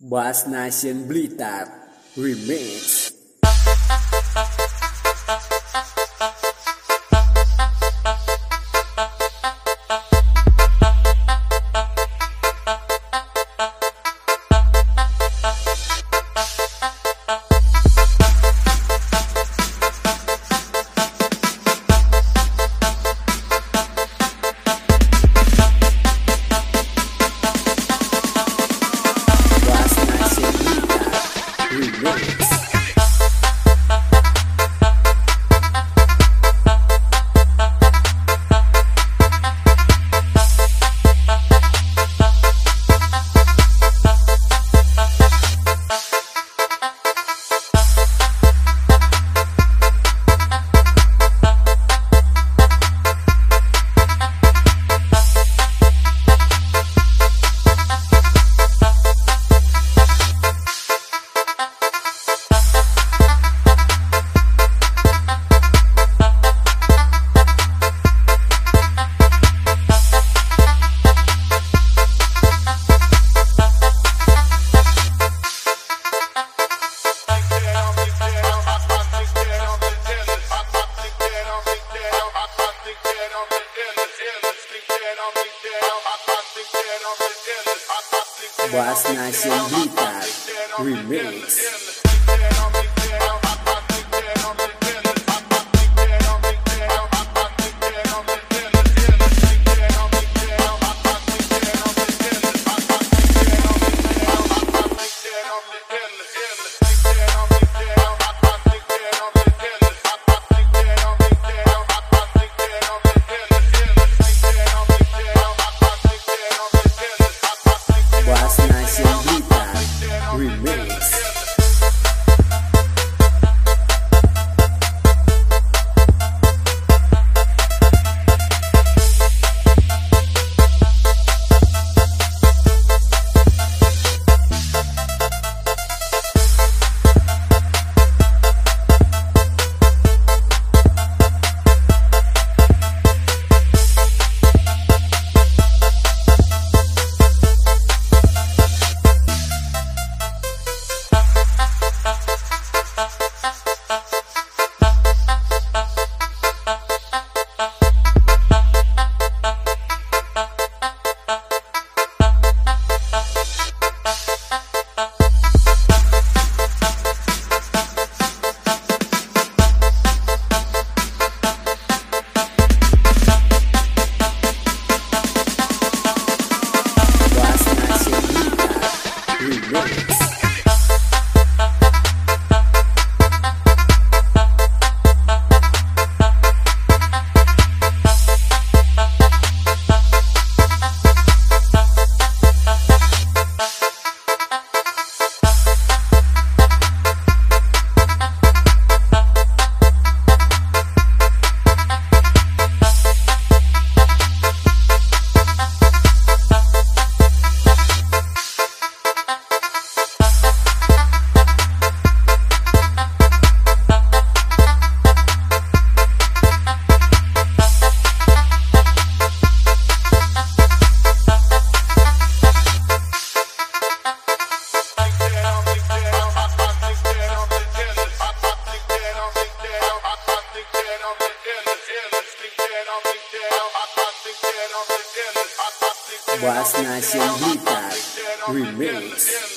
Bass Nation Blitar Remix Bass Nation Blitar Remix Bass Nation Nation Remix